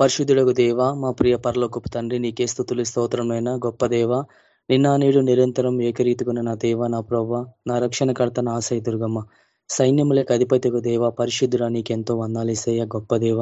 పరిశుద్ధుడకు దేవ మా ప్రియ పరలోకపు తండ్రి నీకే స్థుతులు స్తోత్రమైన గొప్ప దేవ. నిన్న నేడు నిరంతరం ఏకరీతికున్న నా దేవ నా ప్రవ్వ నా రక్షణకర్త నా ఆశయ దుర్గమ్మ సైన్యములకు అధిపతికు దేవ పరిశుద్ధురా నీకెంతో వందాలేసయ్య గొప్ప దేవ.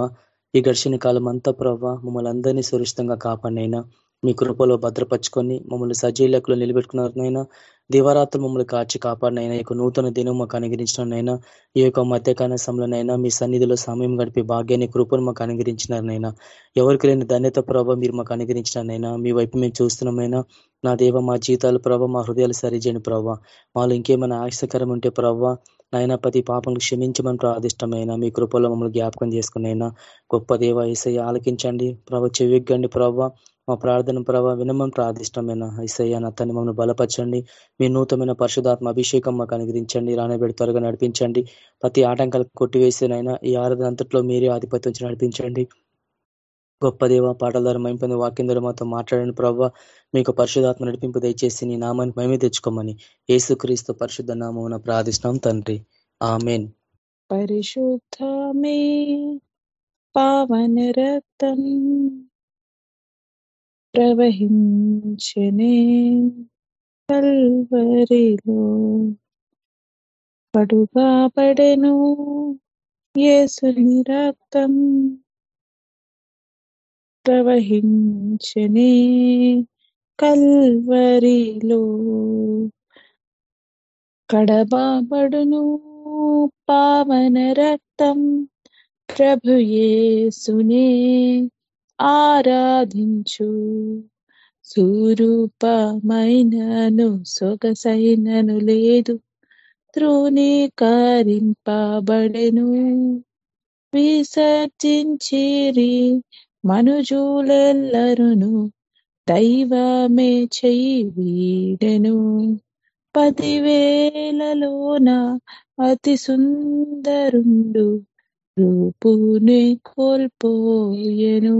ఈ ఘర్షణ కాలం అంతా ప్రవ్వ మమ్మల్ని అందరినీ సురక్షితంగా కాపాడినైనా. మీ కృపలో భద్రపరుచుకొని మమ్మల్ని సజీలకులు నిలబెట్టుకున్నారనైనా దివారాత్రులు మమ్మల్ని కాచి కాపాడినైనా ఈ నూతన దినం మాకు అనుగ్రహించినైనా ఈ యొక్క మధ్యకాల సమయంలోనైనా మీ సన్నిధిలో సమయం గడిపి భాగ్యాన్ని కృపను మాకు అనుగ్రహించినారనైనా ఎవరికి లేని ధన్యత ప్రభావ మీరు మాకు అనుగ్రహించినైనా మీ వైపు మేము చూస్తున్నామైనా నా దేవ మా జీతాలు ప్రభావ మా హృదయాలు సరిచేయని ప్రభావ వాళ్ళు ఇంకేమైనా ఆశకరం ఉంటే ప్రభావ నాయన ప్రతి పాపంలో క్షమించమని ప్రాదిష్టమైన మీ కృపలో మమ్మల్ని జ్ఞాపకం చేసుకునైనా గొప్ప దేవ ఏసయ్య ఆలకించండి ప్రభ చెవిగ్గండి ప్రభావ మా ప్రార్థన ప్రభావ వినమం ప్రాదిష్టమైన ఇసయ్య నా మమ్మల్ని బలపరచండి. మీ నూతనమైన పరిశుధాత్మ అభిషేకం మాకు అనుగ్రహించండి రానబెడి త్వరగా నడిపించండి. ప్రతి ఆటంకాలు కొట్టివేసేనైనా ఈ ఆరాధన అంతట్లో మీరే ఆధిపత్యం నడిపించండి. గొప్ప దేవ పాటల ద్వారా మైంపొంది వాక్యం ద్వారా మాతో మాట్లాడని ప్రభావ మీకు పరిశుధాత్మ నడిపింపు దయచేసి నీ నామాన్ని మేమే తెచ్చుకోమని ఏసుక్రీస్తు పరిశుద్ధ నామం ప్రార్థిష్టం తండ్రి. ఆమెన్. పరిశుద్ధమే పావన రక్తం ప్రవహించనే కల్వరిలో పడుగా పడెను ఏసుని రక్తం. ప్రవహించనే కల్వరిలో కడబాబడును పావన రక్తం. ప్రభుయేసునే ఆరాధించు. సురూపమైనను సొగసైనను లేదు. త్రోణీకరింపబడెను విసర్జించిరి మనుజులెల్లరును దైవమే చెయ్యి వీడెను పదివేలలోన అతి సుందరుండు రూపుని కోల్పోయెను.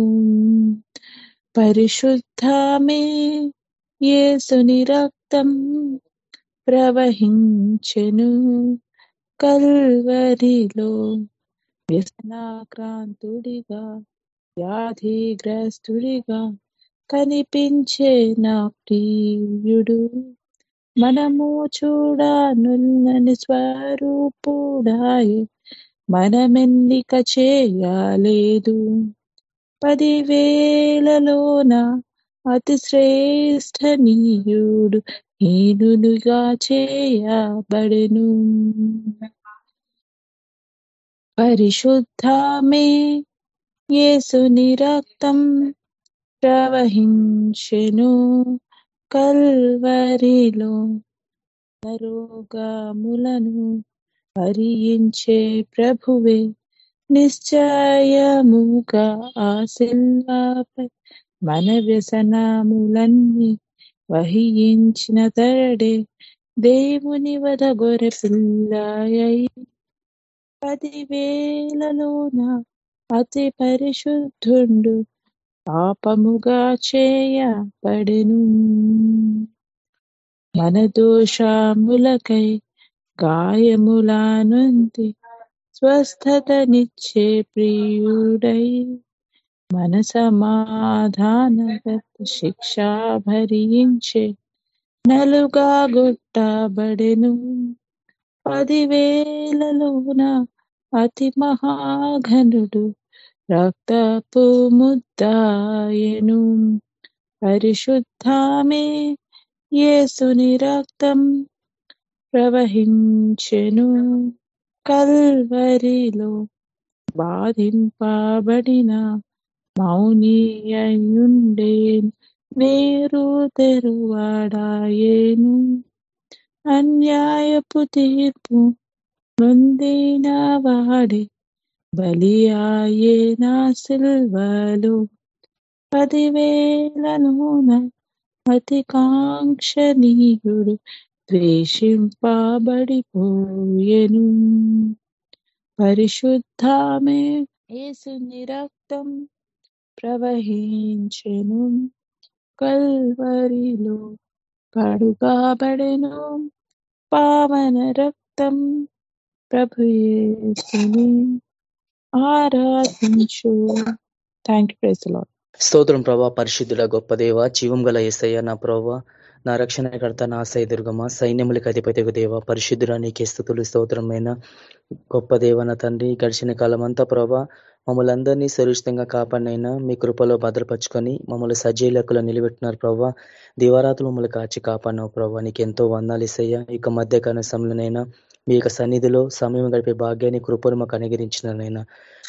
పరిశుద్ధమే యేసుని రక్తం ప్రవహించెను. కల్వరిలో వ్యసనాక్రాంతుడిగా వ్యాధిగ్రస్తుడిగా కనిపించే నా ప్రియుడు. మనము చూడనున్నని స్వరూపుడాయే మనమెన్నిక చేయలేదు? పదివేలలోన అతి శ్రేష్టనీయుడు హీనునుగా చేయబడెను. పరిశుద్ధమే యేసుని రక్తం ప్రవహించెను. కల్వరిలో రోగములను హరించే ప్రభువే. నిశ్చయముగా ఆ శిల్వాపై మన వ్యసనములన్నీ వహించిన తరడే దేవుని వద గొర్రె పిల్లయ్యి పదివేలలోన అతి పరిశుద్ధుండు పాపముగా చేయబడెను. మన దోషములకై గాయములానుంది స్వస్థతనిచ్చే ప్రియుడై మన సమాధాన శిక్షా భరించే నలుగా గొట్టబడెను. పదివేలలోన అతి మహాఘనుడు రక్తపు ముద్దాయను. పరిశుద్ధమే యేసుని రక్తం ప్రవహించెను కల్వరిలో బాధింపబడిన మౌని అయ్యుండేను నేరు తెరువాడాయేను. అన్యాయపు తీర్పు నొందిన వాడే బలియాయే నా సిల్వలు. పదివేల పదివేలలోన అతి కాంక్షణీయుడు ద్వేషింపబడిపోయెను. పరిశుద్ధమే ఏసుని రక్తం ప్రవహించెను. కల్వరిలో కడుగాబడెను. పావన రక్తం ప్రభుయేసుని ఆరాధించు. థ్యాంక్ యూ ప్రైజ్ లాడ్ స్తోత్రం ప్రభా పరిశుద్ధుల గొప్ప దేవ జీవం గల ఏసయ్య నా ప్రభా నా రక్షణకర్త నా సై దుర్గమ్మ సైన్యములకు అధిపతికు దేవ పరిశుద్ధుల నీకే స్థుతులు స్తోత్రమైన గొప్ప దేవన తండ్రి గడిచిన కాలం అంతా ప్రభా మమ్మల్ని అందరినీ సురక్షితంగా కాపాడినైనా మీ కృపలో భద్రపరుచుకొని మమ్మల్ని సజీవ లెక్కలో నిలబెట్టినారు ప్రభా. దివారాతులు మమ్మల్ని కాచి కాపాడినావు ప్రభా. నీకు ఎంతో వందాలు ఇసయ్యా. ఇక మధ్యకాల సమయంలోనైనా మీ యొక్క సన్నిధిలో సమయం గడిపే భాగ్యాన్ని కృపను మాకు అనుగరించినారైనా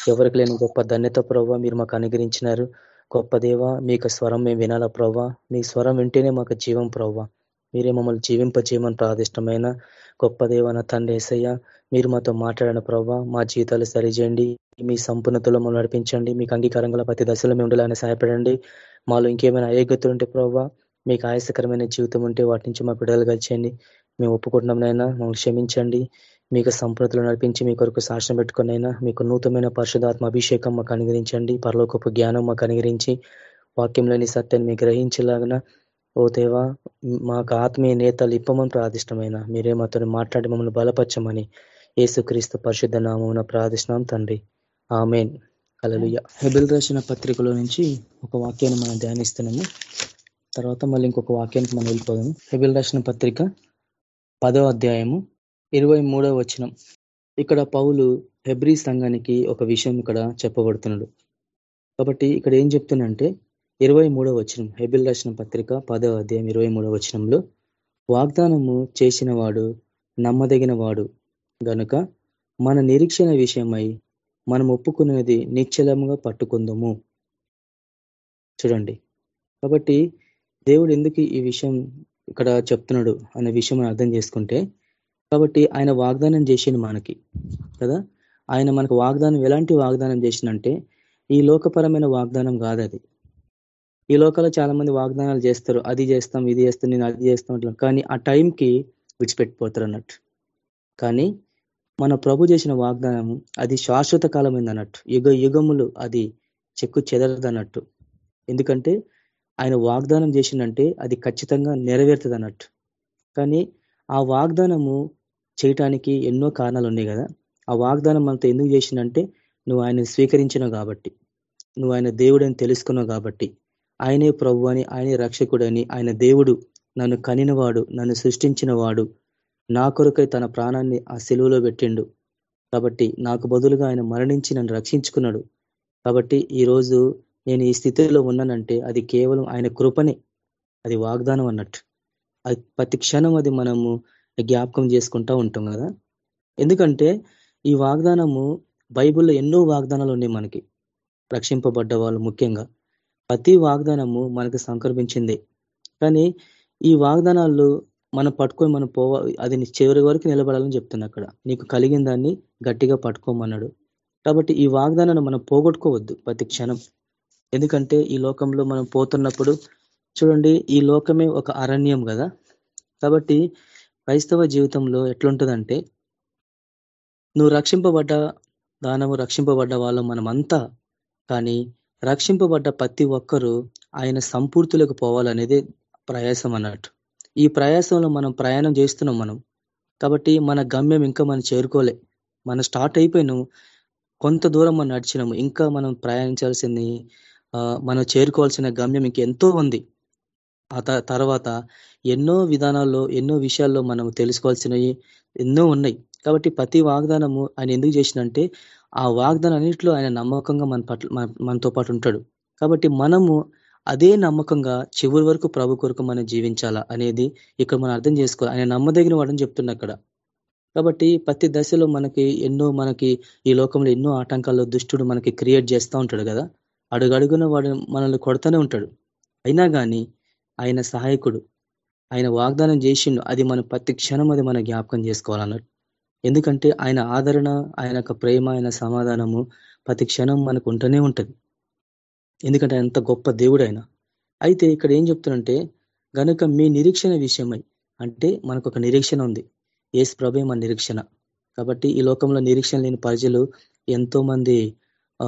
ఎవరికి లేని గొప్ప ధన్యత ప్రభావ మీరు మాకు అనుగరించినారు గొప్ప దేవ మీకు స్వరం మేము వినాలా ప్రవ్వా? మీ స్వరం వింటేనే మాకు జీవం ప్రవ్వా. మీరే మమ్మల్ని జీవింపజేయమని ప్రాదిష్టమైన గొప్ప దేవ నా తండ్రి ఏసయ్య మీరు మాతో మాట్లాడిన ప్రవ్వా. మా జీవితాలు సరిచేయండి మీ సంపూర్ణతలో మమ్మల్ని నడిపించండి మీకు అంగీకారంగా ప్రతి దశలో మేము ఉండాలని సహాయపడండి. మాలో ఇంకేమైనా అయోగ్యతలు ఉంటే ప్రవ్వా మీకు ఆయాసకరమైన జీవితం ఉంటే వాటి నుంచి మా బిడ్డలు కలిచేయండి మేము ఒప్పుకుంటున్నాం నైనా మమ్మల్ని క్షమించండి. మీకు సంపూర్ణతలు నడిపించి మీ కొరకు సాక్ష్యం పెట్టుకునైనా మీకు నూతనమైన పరిశుధాత్మ అభిషేకం మాకు అనుగ్రహించండి. పరలోకపు జ్ఞానం మాకు అనుగ్రహించి వాక్యంలోని సత్యాన్ని మీ గ్రహించేలాగిన ఓ దేవా మాకు ఆత్మీయ నేతలు ఇప్పమని ప్రార్థిష్టమైన మీరే మాతో మాట్లాడి మమ్మల్ని బలపరచమని ఏసుక్రీస్తు పరిశుద్ధ నామమున ప్రార్థిస్తున్నాం తండ్రి. ఆమెన్. అలలుయ హెబిల్ రాసిన పత్రికలో నుంచి ఒక వాక్యాన్ని మనం ధ్యానిస్తున్నాము. తర్వాత మళ్ళీ ఇంకొక వాక్యానికి మనం వెళ్ళిపోదాము. హెబిల్ రాసిన పత్రిక పదో అధ్యాయము ఇరవై మూడవ వచనం. ఇక్కడ పౌలు హెబ్రీ సంఘానికి ఒక విషయం ఇక్కడ చెప్పబడుతున్నాడు. కాబట్టి ఇక్కడ ఏం చెప్తున్నంటే ఇరవై మూడవ వచనం హెబిల్ రాసిన పత్రిక పదవ అధ్యాయం ఇరవై మూడవ వచనంలో వాగ్దానము చేసిన వాడు నమ్మదగిన వాడు గనుక మన నిరీక్షణ విషయమై మనం ఒప్పుకున్నది నిశ్చలముగా పట్టుకుందాము. చూడండి. కాబట్టి దేవుడు ఎందుకు ఈ విషయం ఇక్కడ చెప్తున్నాడు అనే విషయం అర్థం చేసుకుంటే కాబట్టి ఆయన వాగ్దానం చేసింది మనకి కదా? ఆయన మనకు వాగ్దానం ఎలాంటి వాగ్దానం చేసిందంటే ఈ లోకపరమైన వాగ్దానం కాదు అది ఈ లోకంలో చాలా మంది వాగ్దానాలు చేస్తారు అది చేస్తాం ఇది చేస్తాం నేను అది చేస్తాం అట్లా కానీ ఆ టైంకి విడిచిపెట్టిపోతారు అన్నట్టు. కానీ మన ప్రభు చేసిన వాగ్దానం అది శాశ్వత కాలమైంది అన్నట్టు. యుగ యుగములు అది చెక్కు చెదరదన్నట్టు ఎందుకంటే ఆయన వాగ్దానం చేసిందంటే అది ఖచ్చితంగా నెరవేరుతుంది అన్నట్టు. కానీ ఆ వాగ్దానము చేయటానికి ఎన్నో కారణాలు ఉన్నాయి కదా. ఆ వాగ్దానం మనతో ఎందుకు చేసిందంటే నువ్వు ఆయన స్వీకరించినావు కాబట్టి. నువ్వు ఆయన దేవుడని తెలుసుకున్నావు కాబట్టి. ఆయనే ప్రభు అని ఆయనే రక్షకుడని ఆయన దేవుడు నన్ను కనినవాడు నన్ను సృష్టించిన వాడు నా కొరకై తన ప్రాణాన్ని ఆ సెలువులో పెట్టిండు. కాబట్టి నాకు బదులుగా ఆయన మరణించి నన్ను రక్షించుకున్నాడు. కాబట్టి ఈరోజు నేను ఈ స్థితిలో ఉన్నానంటే అది కేవలం ఆయన కృపనే. అది వాగ్దానం అన్నట్టు. అది ప్రతి క్షణం అది మనము జ్ఞాపకం చేసుకుంటా ఉంటాం కదా? ఎందుకంటే ఈ వాగ్దానము బైబిల్లో ఎన్నో వాగ్దానాలు ఉన్నాయి మనకి. రక్షింపబడ్డ వాళ్ళు ముఖ్యంగా. ప్రతి వాగ్దానము మనకు సంకల్పించింది కానీ ఈ వాగ్దానాలు మనం పట్టుకొని మనం పోవ అది చివరి వరకు నిలబడాలని చెప్తున్నా అక్కడ. నీకు కలిగిన దాన్ని గట్టిగా పట్టుకోమన్నాడు. కాబట్టి ఈ వాగ్దానాన్ని మనం పోగొట్టుకోవద్దు ప్రతి క్షణం. ఎందుకంటే ఈ లోకంలో మనం పోతున్నప్పుడు చూడండి ఈ లోకమే ఒక అరణ్యం కదా? కాబట్టి క్రైస్తవ జీవితంలో ఎట్లుంటుందంటే నువ్వు రక్షింపబడ్డ దానము రక్షింపబడ్డ వాళ్ళం మనమంతా కానీ రక్షింపబడ్డ ప్రతి ఒక్కరూ ఆయన సంపూర్తులకు పోవాలనేది ప్రయాసం అన్నట్టు. ఈ ప్రయాసంలో మనం ప్రయాణం చేస్తున్నాం మనం. కాబట్టి మన గమ్యం ఇంకా మనం చేరుకోలే. మనం స్టార్ట్ అయిపోయినాం కొంత దూరం మనం నడిచినాము. ఇంకా మనం ప్రయాణించాల్సింది మనం చేరుకోవాల్సిన గమ్యం ఇంకెంతో ఉంది. ఆ తర్వాత ఎన్నో విధానాల్లో ఎన్నో విషయాల్లో మనం తెలుసుకోవాల్సినవి ఎన్నో ఉన్నాయి. కాబట్టి ప్రతి వాగ్దానము ఆయన ఎందుకు చేసినంటే ఆ వాగ్దానం అన్నింటిలో ఆయన నమ్మకంగా మన పట్ల మనతో పాటు ఉంటాడు. కాబట్టి మనము అదే నమ్మకంగా చివరి వరకు ప్రభు కొరకు మనం జీవించాలా అనేది ఇక్కడ మనం అర్థం చేసుకోవాలి. ఆయన నమ్మదగిన వాడని చెప్తున్నా అక్కడ. కాబట్టి ప్రతి దశలో మనకి ఎన్నో మనకి ఈ లోకంలో ఎన్నో ఆటంకాల్లో దుష్టుడు మనకి క్రియేట్ చేస్తూ ఉంటాడు కదా. అడుగడుగున వాడు మనల్ని కొడతానే ఉంటాడు. అయినా కానీ ఆయన సహాయకుడు. ఆయన వాగ్దానం చేసిండు. అది మన ప్రతి క్షణం అది మనం జ్ఞాపకం చేసుకోవాలన్నట్టు. ఎందుకంటే ఆయన ఆదరణ ఆయన ప్రేమ ఆయన సమాధానము ప్రతి క్షణం మనకు ఉంటూనే ఉంటుంది. ఎందుకంటే ఎంత గొప్ప దేవుడు ఆయన అయితే ఇక్కడ ఏం చెప్తున్నంటే గనుక మీ నిరీక్షణ విషయమై అంటే మనకు ఒక నిరీక్షణ ఉంది. ఏసు ప్రభే మన నిరీక్షణ. కాబట్టి ఈ లోకంలో నిరీక్షణ లేని ప్రజలు ఎంతో మంది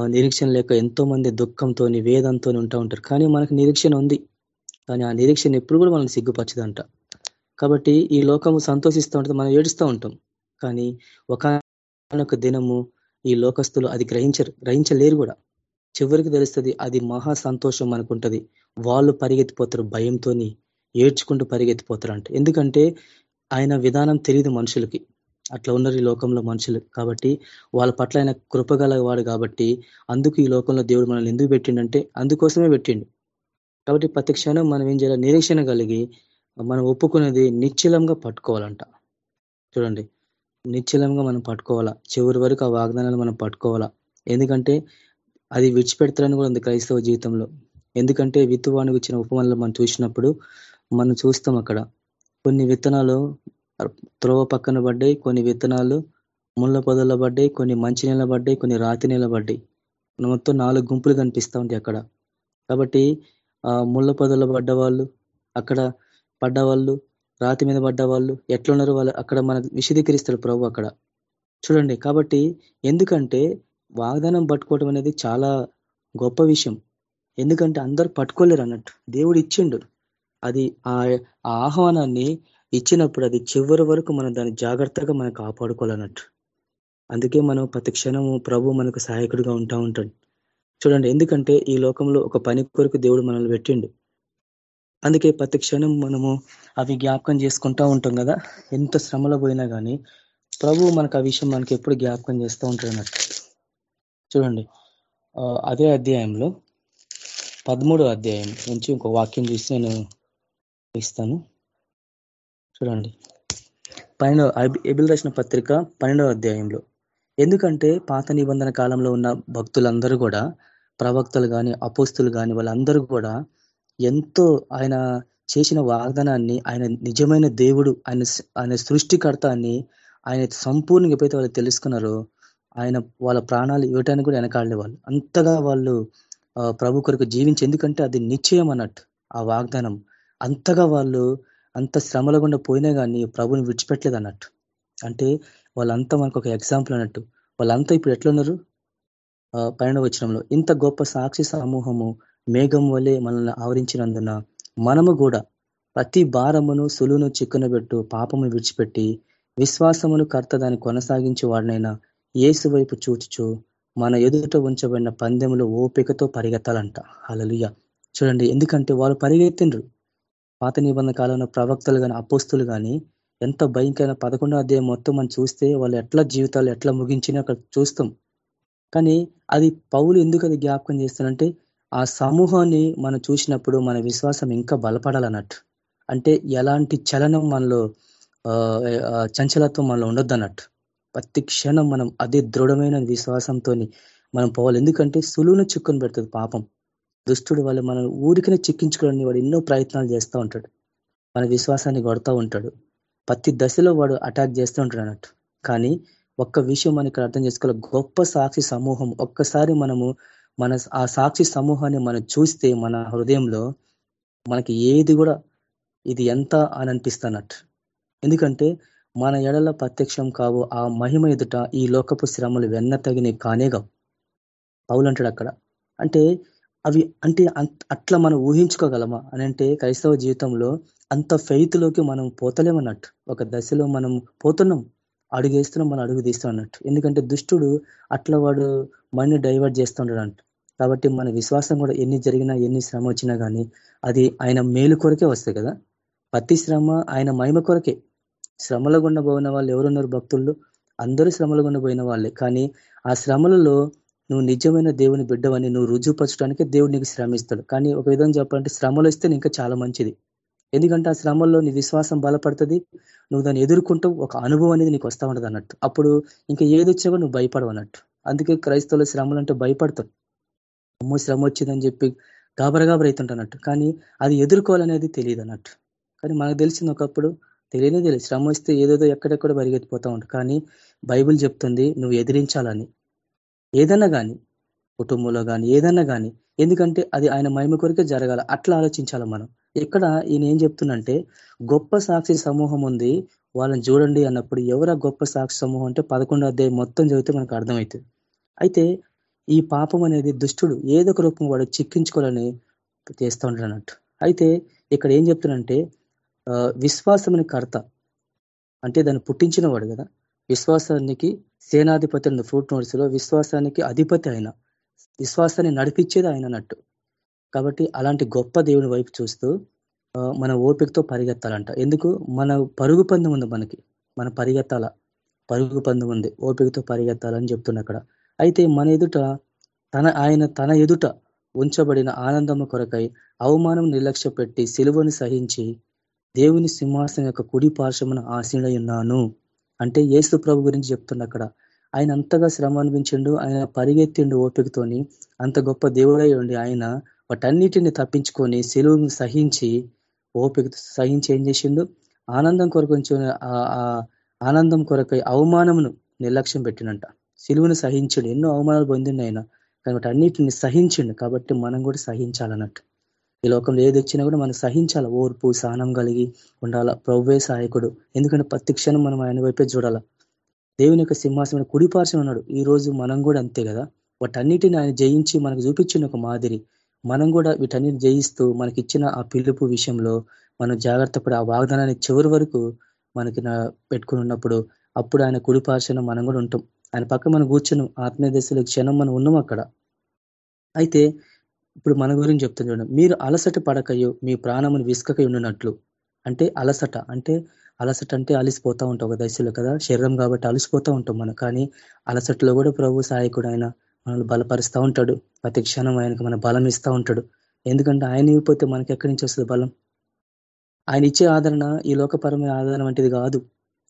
నిరీక్షణ లేక ఎంతో మంది దుఃఖంతో వేదంతో ఉంటా ఉంటారు. కానీ మనకు నిరీక్షణ ఉంది. కానీ ఆ నిరీక్షణ ఎప్పుడు కూడా మనల్ని సిగ్గుపరచదంట. కాబట్టి ఈ లోకము సంతోషిస్తూ ఉంటుంది మనం ఏడుస్తూ ఉంటాం. కానీ ఒకనొక దినము ఈ లోకస్తులు అది గ్రహించరు గ్రహించలేరు కూడా. చివరికి తెలుస్తుంది అది మహా సంతోషం అనుకుంటుంది. వాళ్ళు పరిగెత్తిపోతారు భయంతో ఏడ్చుకుంటూ పరిగెత్తిపోతారు అంట ఎందుకంటే ఆయన విధానం తెలియదు మనుషులకి. అట్లా ఉన్నారు ఈ లోకంలో మనుషులు. కాబట్టి వాళ్ళ పట్ల ఆయన కృపగలవాడు కాబట్టి అందుకు ఈ లోకంలో దేవుడు మనల్ని ఎందుకు పెట్టిండంటే అందుకోసమే పెట్టిండు. కాబట్టి ప్రతి క్షణం మనం ఏం చేయాలి? నిరీక్షణ కలిగి మనం ఒప్పుకునేది నిశ్చలంగా పట్టుకోవాలంట. చూడండి. నిశ్చలంగా మనం పట్టుకోవాలా? చివరి వరకు ఆ వాగ్దానాలు మనం పట్టుకోవాలా? ఎందుకంటే అది విడిచిపెడతారని కూడా ఉంది క్రైస్తవ జీవితంలో. ఎందుకంటే విత్తువానికి ఇచ్చిన ఉపమానంలో మనం చూసినప్పుడు మనం చూస్తాం అక్కడ. కొన్ని విత్తనాలు త్రోవ పక్కన పడ్డాయి కొన్ని విత్తనాలు ముళ్ళ పొదల్లో పడ్డాయి కొన్ని మంచి నీళ్ళ పడ్డాయి కొన్ని రాతి నీళ్ళ పడ్డాయి. మొత్తం నాలుగు గుంపులు కనిపిస్తూ ఉంటాయి అక్కడ. కాబట్టి ముళ్ళ పొదల్లో పడ్డవాళ్ళు అక్కడ పడ్డవాళ్ళు రాతి మీద పడ్డవాళ్ళు ఎట్లున్నారు వాళ్ళు? అక్కడ మన విశదీకరిస్తారు ప్రభు అక్కడ. చూడండి కాబట్టి ఎందుకంటే వాగ్దానం పట్టుకోవడం అనేది చాలా గొప్ప విషయం. ఎందుకంటే అందరు పట్టుకోలేరు అన్నట్టు. దేవుడు ఇచ్చిండు. అది ఆ ఆహ్వానాన్ని ఇచ్చినప్పుడు అది చివరి వరకు మనం దాన్ని జాగ్రత్తగా మనం కాపాడుకోవాలన్నట్టు. అందుకే మనం ప్రతి క్షణము ప్రభు మనకు సహాయకుడిగా ఉంటా ఉంటాడు. చూడండి ఎందుకంటే ఈ లోకంలో ఒక పని కొరకు దేవుడు మనల్ని పెట్టిండు. అందుకే ప్రతి క్షణం మనము అవి జ్ఞాపకం చేసుకుంటా ఉంటాం కదా. ఎంత శ్రమలో పోయినా కానీ ప్రభు మనకు ఆ విషయం మనకి ఎప్పుడు జ్ఞాపకం చేస్తూ ఉంటాడు అన్నట్టు. చూడండి అదే అధ్యాయంలో పదమూడో అధ్యాయం నుంచి ఇంకో వాక్యం చూసి నేను ఇస్తాను. చూడండి పన్నెండవ ఎబిల్ రచన పత్రిక పన్నెండవ అధ్యాయంలో ఎందుకంటే పాత నిబంధన కాలంలో ఉన్న భక్తులందరూ కూడా ప్రవక్తలు కానీ అపోస్తులు కానీ వాళ్ళందరూ కూడా ఎంతో ఆయన చేసిన వాగ్దానాన్ని ఆయన నిజమైన దేవుడు ఆయన ఆయన సృష్టికర్త అని ఆయన సంపూర్ణంగా ఎప్పుడైతే వాళ్ళు తెలుసుకున్నారో ఆయన వాళ్ళ ప్రాణాలు ఇవ్వటానికి కూడా వెనకాడలే వాళ్ళు. అంతగా వాళ్ళు ప్రభు కొరకు జీవించి ఎందుకంటే అది నిశ్చయం అన్నట్టు ఆ వాగ్దానం. అంతగా వాళ్ళు అంత శ్రమల గుండా పోయినా కానీ ప్రభుని విడిచిపెట్టలేదు అన్నట్టు. అంటే వాళ్ళంతా మనకు ఒక ఎగ్జాంపుల్ అన్నట్టు. వాళ్ళంతా ఇప్పుడు ఎట్లున్నారు? పైన వచ్చినంలో ఇంత గొప్ప సాక్షి సమూహము మేఘం వలె మనల్ని ఆవరించినందున మనము కూడా ప్రతి భారమును సులువును చిక్కునబెట్టు పాపమును విడిచిపెట్టి విశ్వాసమును కర్త దాన్ని కొనసాగించి వాడినైనా ఏసు వైపు చూచుచు మన ఎదుట ఉంచబడిన పందెములు ఓపికతో పరిగెత్తాలంట. అలలుయ చూడండి ఎందుకంటే వాళ్ళు పరిగెత్తిండ్రు. పాత నిబంధన కాలంలో ప్రవక్తలు కానీ అపోస్తులు కానీ ఎంత భయంకరమైన పదకొండో అధ్యాయం మొత్తం మనం చూస్తే వాళ్ళు ఎట్లా జీవితాలు ఎట్లా ముగించినా అక్కడ చూస్తాం. కానీ అది పౌలు ఎందుకు అది జ్ఞాపకం చేస్తానంటే ఆ సమూహాన్ని మనం చూసినప్పుడు మన విశ్వాసం ఇంకా బలపడాలన్నట్టు. అంటే ఎలాంటి చలనం మనలో చంచలత్వం మనలో ఉండొద్దు అన్నట్టు ప్రతి క్షణం మనం అదే దృఢమైన విశ్వాసంతో మనం పోవాలి. ఎందుకంటే సులువును చిక్కుని పెడుతుంది పాపం. దుష్టుడు వాళ్ళు మనం ఊరికనే చిక్కించుకోవడానికి వాడు ఎన్నో ప్రయత్నాలు చేస్తూ ఉంటాడు. మన విశ్వాసాన్ని కొడతా ఉంటాడు. ప్రతి దశలో వాడు అటాక్ చేస్తూ ఉంటాడు అన్నట్టు. కానీ ఒక్క విషయం మనం ఇక్కడ అర్థం చేసుకోవాలి. గొప్ప సాక్షి సమూహం. ఒక్కసారి మనము మన ఆ సాక్షి సమూహాన్ని మనం చూస్తే మన హృదయంలో మనకి ఏది కూడా ఇది ఎంత అని అనిపిస్తున్నట్టు. ఎందుకంటే మన ఎడల ప్రత్యక్షం కావు. ఆ మహిమ ఎదుట ఈ లోకపు శ్రమలు వెన్న తగినవి కానేగావు పౌలంటాడు అక్కడ. అంటే అవి అంటే అట్లా మనం ఊహించుకోగలమా? అని అంటే క్రైస్తవ జీవితంలో అంత ఫెయిత్లోకి మనం పోతలేమన్నట్టు. ఒక దశలో మనం పోతున్నాం. అడుగేస్తున్నాం మనం అడుగు తీస్తాం అన్నట్టు. ఎందుకంటే దుష్టుడు అట్లా వాడు మన్ని డైవర్ట్ చేస్తుంటాడు అంట కాబట్టి మన విశ్వాసం కూడా ఎన్ని జరిగినా ఎన్ని శ్రమ వచ్చినా కానీ అది ఆయన మేలు కొరకే వస్తాయి కదా. ప్రతి శ్రమ ఆయన మహిమ కొరకే. శ్రమలో గుండా పోయిన వాళ్ళు ఎవరున్నారు భక్తుల్లో అందరూ శ్రమలు గుండా పోయిన వాళ్ళే. కానీ ఆ శ్రమలలో నువ్వు నిజమైన దేవుని బిడ్డవని నువ్వు రుజువుపరచడానికి దేవుడు నీకు శ్రమిస్తాడు. కానీ ఒక విధంగా చెప్పాలంటే శ్రమలు ఇస్తే ఇంకా చాలా మంచిది. ఎందుకంటే ఆ శ్రమల్లో నీ విశ్వాసం బలపడుతుంది నువ్వు దాన్ని ఎదుర్కొంటావు ఒక అనుభవం అనేది నీకు వస్తూ ఉండదు అన్నట్టు. అప్పుడు ఇంకా ఏది వచ్చినా నువ్వు భయపడవు అన్నట్టు. అందుకే క్రైస్తవుల శ్రమలు అంటే భయపడతావు అమ్మో శ్రమ వచ్చిందని చెప్పి గాబరగాబర అవుతుంటన్నట్టు కానీ అది ఎదుర్కోవాలనేది తెలియదు అన్నట్టు. కానీ మనకు తెలిసింది ఒకప్పుడు తెలియనే తెలియదు. శ్రమ వస్తే ఏదేదో ఎక్కడెక్కడ పరిగెత్తిపోతూ ఉంటుంది కానీ బైబిల్ చెప్తుంది నువ్వు ఎదిరించాలని. ఏదన్నా కానీ కుటుంబంలో కానీ ఏదన్నా కానీ. ఎందుకంటే అది ఆయన మహిమ కొరికే జరగాల. అట్లా ఆలోచించాలి మనం. ఇక్కడ ఈయన ఏం చెప్తుందంటే గొప్ప సాక్షి సమూహం ఉంది వాళ్ళని చూడండి అన్నప్పుడు ఎవరా గొప్ప సాక్షి సమూహం అంటే పదకొండో అధ్యాయం మొత్తం చదివితే మనకు అర్థమవుతుంది. అయితే ఈ పాపం అనేది దుష్టుడు ఏదో ఒక రూపం వాడు చిక్కించుకోవాలని చేస్తూ ఉంటాడు అన్నట్టు. అయితే ఇక్కడ ఏం చెప్తున్నంటే విశ్వాసమని కర్త అంటే దాన్ని పుట్టించిన వాడు కదా విశ్వాసానికి సేనాధిపతి ఫ్రూట్ నోట్స్లో విశ్వాసానికి అధిపతి అయిన విశ్వాసాన్ని నడిపించేది ఆయన అన్నట్టు. కాబట్టి అలాంటి గొప్ప దేవుని వైపు చూస్తూ మన ఓపికతో పరిగెత్తాలంట. ఎందుకు? మన పరుగు పందెం ఉంది మనకి. మన పరిగెత్తాల. పరుగు పందెం ఉంది. ఓపికతో పరిగెత్తాలని చెప్తున్నా అక్కడ. అయితే మన ఎదుట తన ఆయన తన ఎదుట ఉంచబడిన ఆనందము కొరకై అవమానం నిర్లక్ష్య పెట్టి సిలువను సహించి దేవుని సింహాసనం యొక్క కుడి పార్శ్వమున ఆశీనై ఉన్నాను. అంటే ఏసు ప్రభు గురించి చెప్తున్న అక్కడ. ఆయన అంతగా శ్రమ అనిపించిండు ఆయన పరిగెత్తిండు ఓపికతోని అంత గొప్ప దేవుడై ఉండి ఆయన వాటన్నిటిని తప్పించుకొని సెలువును సహించి ఓపిక సహించి ఏం చేసిండు? ఆనందం కొరకు ఆనందం కొరకు అవమానమును నిర్లక్ష్యం పెట్టినంట. సిలువును సహించడు. ఎన్నో అవమానాలు పొందిండు ఆయన. కాబట్టి అన్నిటిని సహించిండు. కాబట్టి మనం కూడా సహించాలన్నట్టు. ఈ లోకంలో ఏది వచ్చినా కూడా మనం సహించాలి. ఓర్పు సహనం కలిగి ఉండాల. ప్రవ్వే సహాయకుడు. ఎందుకంటే ప్రతి క్షణం మనం ఆయన వైపే చూడాలా. దేవుని యొక్క సింహాసనం కుడిపార్చం ఉన్నాడు ఈ రోజు మనం కూడా అంతే కదా. వాటన్నిటిని ఆయన జయించి మనకు చూపించిన ఒక మాదిరి. మనం కూడా వీటన్నిటి జయిస్తూ మనకిచ్చిన ఆ పిలుపు విషయంలో మనం జాగ్రత్త ఆ వాగ్దానాన్ని చివరి వరకు మనకి పెట్టుకుని ఉన్నప్పుడు అప్పుడు ఆయన కుడిపార్చన మనం కూడా ఉంటాం. ఆయన పక్క మనం కూర్చున్నాం. ఆత్మీయ దశలో క్షణం మనం ఉన్నాం అక్కడ. అయితే ఇప్పుడు మన గురించి చెప్తుంది చూడండి. మీరు అలసట పడకయో మీ ప్రాణమును విసుకకై ఉండినట్లు. అంటే అలసట. అంటే అలసట అంటే అలసిపోతూ ఉంటాం ఒక దశలో కదా. శరీరం కాబట్టి అలసిపోతూ ఉంటాం మనం. కానీ అలసటలో కూడా ప్రభు సహాయకుడు ఆయన మనల్ని బలపరుస్తూ ఉంటాడు. ప్రతి క్షణం ఆయనకు మన బలం ఇస్తూ ఉంటాడు. ఎందుకంటే ఆయన ఇవ్వకపోతే మనకి ఎక్కడి నుంచి వస్తుంది బలం? ఆయన ఇచ్చే ఆదరణ ఈ లోకపరమైన ఆదరణ వంటిది కాదు.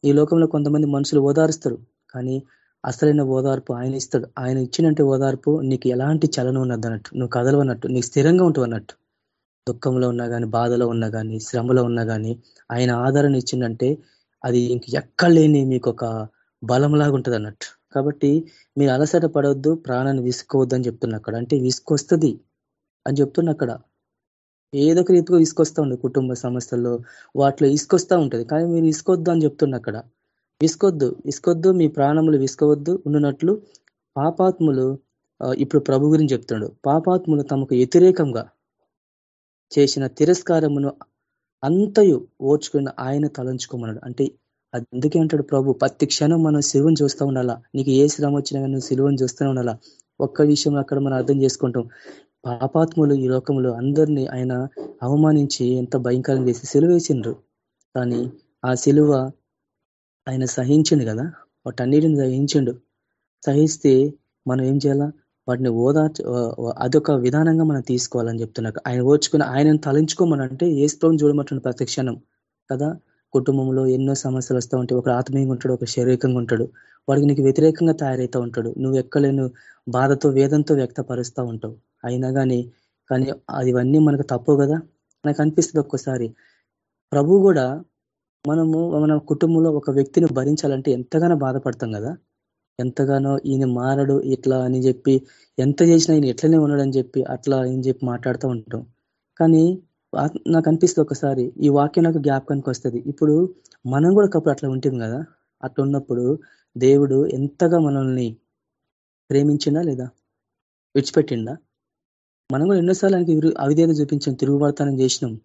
ఈ లోకంలో కొంతమంది మనుషులు ఓదారుస్తారు. కానీ అసలైన ఓదార్పు ఆయన ఇస్తాడు. ఆయన ఇచ్చినట్టు ఓదార్పు నీకు ఎలాంటి చలనం ఉన్నది అన్నట్టు నువ్వు కదలవన్నట్టు నీకు స్థిరంగా ఉంటావు అన్నట్టు. దుఃఖంలో ఉన్నా కానీ బాధలో ఉన్నా కానీ శ్రమలో ఉన్నా కానీ ఆయన ఆదరణ ఇచ్చిందంటే అది ఇంక ఎక్కడ లేని మీకు ఒక బలంలాగా ఉంటుంది అన్నట్టు కాబట్టి మీరు అలసట పడవద్దు ప్రాణాన్ని విసుకోవద్దు అని చెప్తున్నా అక్కడ. అంటే విసుకొస్తుంది అని చెప్తున్నా అక్కడ. ఏదో ఒక రీతిగా విసుకొస్తా ఉంది కుటుంబ సమస్యల్లో వాటిలో విసుకొస్తూ ఉంటుంది. కానీ మీరు ఇసుకొద్దు అని చెప్తున్నా అక్కడ. విసుకొద్దు. విసుకొద్దు మీ ప్రాణములు విసుకోవద్దు ఉన్నట్లు పాపాత్ములు ఇప్పుడు ప్రభు గురించి చెప్తున్నాడు. పాపాత్ములు తమకు వ్యతిరేకంగా చేసిన తిరస్కారమును అంతయు ఓర్చుకుని ఆయన తలంచుకోమన్నాడు. అంటే అందుకే అంటాడు ప్రభు ప్రతి క్షణం మనం శిలువను చూస్తూ ఉండాలా? నీకు ఏ శ్రమ వచ్చినా కానీ నువ్వు చూస్తూనే ఉండాలా? ఒక్క విషయం అక్కడ మనం అర్థం చేసుకుంటాం. పాపాత్ములు ఈ లోకంలో అందరినీ ఆయన అవమానించి ఎంత భయంకరం చేసి సిలువ వేసిండ్రు. కానీ ఆ సెలువ ఆయన సహించిండు కదా? వాటన్నిటిని సహించిండు. సహిస్తే మనం ఏం చేయాలా? వాటిని ఓదార్చ అదొక విధానంగా మనం తీసుకోవాలని చెప్తున్నారు ఆయన ఓర్చుకుని ఆయనను తలంచుకోమని అంటే ఏ స్తోని ప్రతి ప్రతిక్షణం కదా? కుటుంబంలో ఎన్నో సమస్యలు వస్తూ ఉంటాయి. ఒక ఆత్మీయంగా ఉంటాడు ఒక శారీరకంగా ఉంటాడు. వాడికి నీకు వ్యతిరేకంగా తయారవుతూ ఉంటాడు. నువ్వు ఎక్కలేను బాధతో వేదంతో వ్యక్తపరుస్తూ ఉంటావు. అయినా కానీ కానీ అదివన్నీ మనకు తప్పు కదా? నాకు అనిపిస్తుంది ఒక్కోసారి. ప్రభు కూడా మనము మన కుటుంబంలో ఒక వ్యక్తిని భరించాలంటే ఎంతగానో బాధపడతాం కదా? ఎంతగానో ఈయన మారడు ఇట్లా అని చెప్పి ఎంత చేసినా ఈయన ఎట్లనే ఉన్నాడని చెప్పి అట్లా అని చెప్పి మాట్లాడుతూ ఉంటాం. కానీ నాకు అనిపిస్తుంది ఒకసారి ఈ వాక్యం నాకు జ్ఞాపకానికి వస్తుంది ఇప్పుడు మనం కూడా ఒకప్పుడు అట్లా ఉంటుంది కదా? అట్లా ఉన్నప్పుడు దేవుడు ఎంతగా మనల్ని ప్రేమించిందా లేదా? విడిచిపెట్టిండా? మనం కూడా ఎన్నోసార్లు ఆయనకి అవిధేత చూపించాం తిరుగుబడతానం చేసినాం.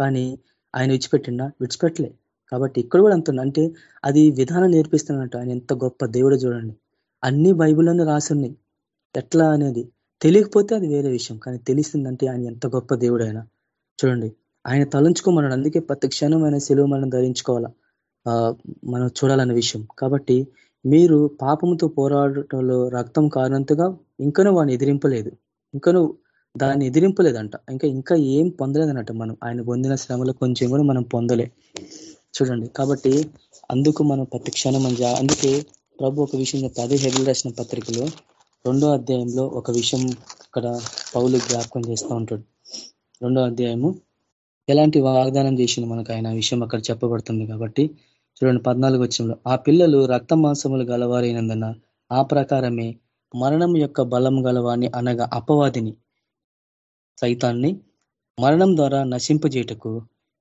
కానీ ఆయన విడిచిపెట్టిండా? విడిచిపెట్టలే. కాబట్టి ఇక్కడ కూడా అంత అంటే అది విధానం నేర్పిస్తున్నట్టు. ఆయన ఎంత గొప్ప దేవుడు చూడండి. అన్ని బైబిల్లోనే రాసున్నాయి. ఎట్లా అనేది? తెలియకపోతే అది వేరే విషయం. కానీ తెలిసిందంటే ఆయన ఎంత గొప్ప దేవుడు ఆయన చూడండి. ఆయన తలంచుకోమన్నాడు. అందుకే ప్రతి క్షణం ఆయన సెలవు మనం ధరించుకోవాలా? మనం చూడాలన్న విషయం. కాబట్టి మీరు పాపముతో పోరాడటంలో రక్తం కారణంతగా ఇంకనూ వాడిని ఎదిరింపలేదు. ఇంకనూ దాన్ని ఎదిరింపలేదంట. ఇంకా ఇంకా ఏం పొందలేదన్నట్టు మనం. ఆయన పొందిన శ్రమలో కొంచెం కూడా మనం పొందలే. చూడండి. కాబట్టి అందుకు మనం ప్రతి క్షణం అందుకే ప్రభు ఒక విషయం అదే హెబిల్ రాసిన పత్రికలో రెండో అధ్యాయంలో ఒక విషయం ఇక్కడ పౌలు జ్ఞాపకం చేస్తూ ఉంటాడు. రెండో అధ్యాయము. ఎలాంటి వాగ్దానం చేసింది మనకు ఆయన విషయం అక్కడ చెప్పబడుతుంది కాబట్టి చూడండి పద్నాలుగు వచ్చంలో ఆ పిల్లలు రక్త మాంసములు గలవారైనందున ఆ ప్రకారమే మరణం యొక్క బలం గలవాన్ని అనగా అపవాదిని సైతాన్ని మరణం ద్వారా నశింపజేయటకు